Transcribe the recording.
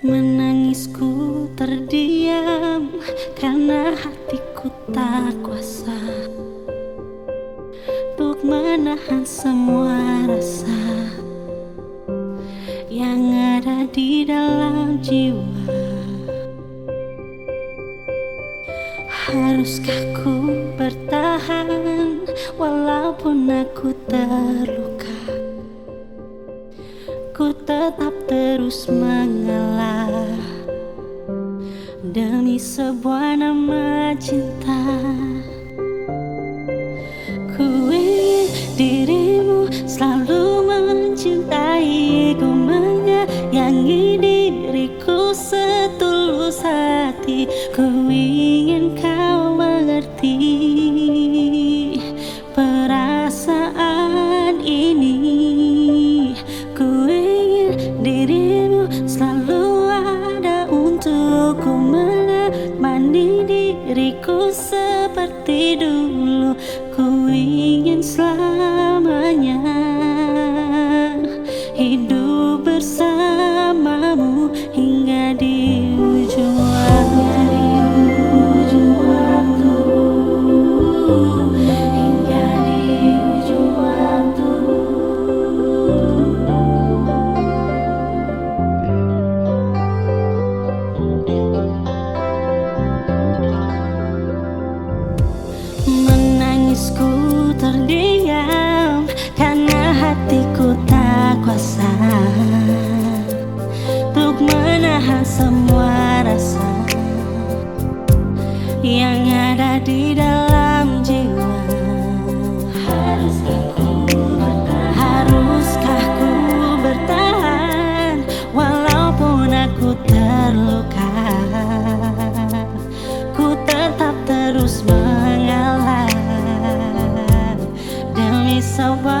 Menangisku terdiam karena hatiku tak kuasa Untuk menahan semua rasa Yang ada di dalam jiwa. Haruskah ku bertahan walaupun aku terluka? Ku tetap terus mengalah Demi sebuah nama cinta. Ku ingin dirimu selalu mencintai Ku menyayangi diriku setulus hati. Ku ingin kau mengerti seperti dulu Ku ingin selamanya Hidup bersamamu hatiku tak kuasa Untuk menahan semua rasa Yang ada di dalam jiwa. Haruskah ku bertahan? Haruskah ku bertahan Walaupun aku terluka? Ku tetap terus mengalah Demi sobat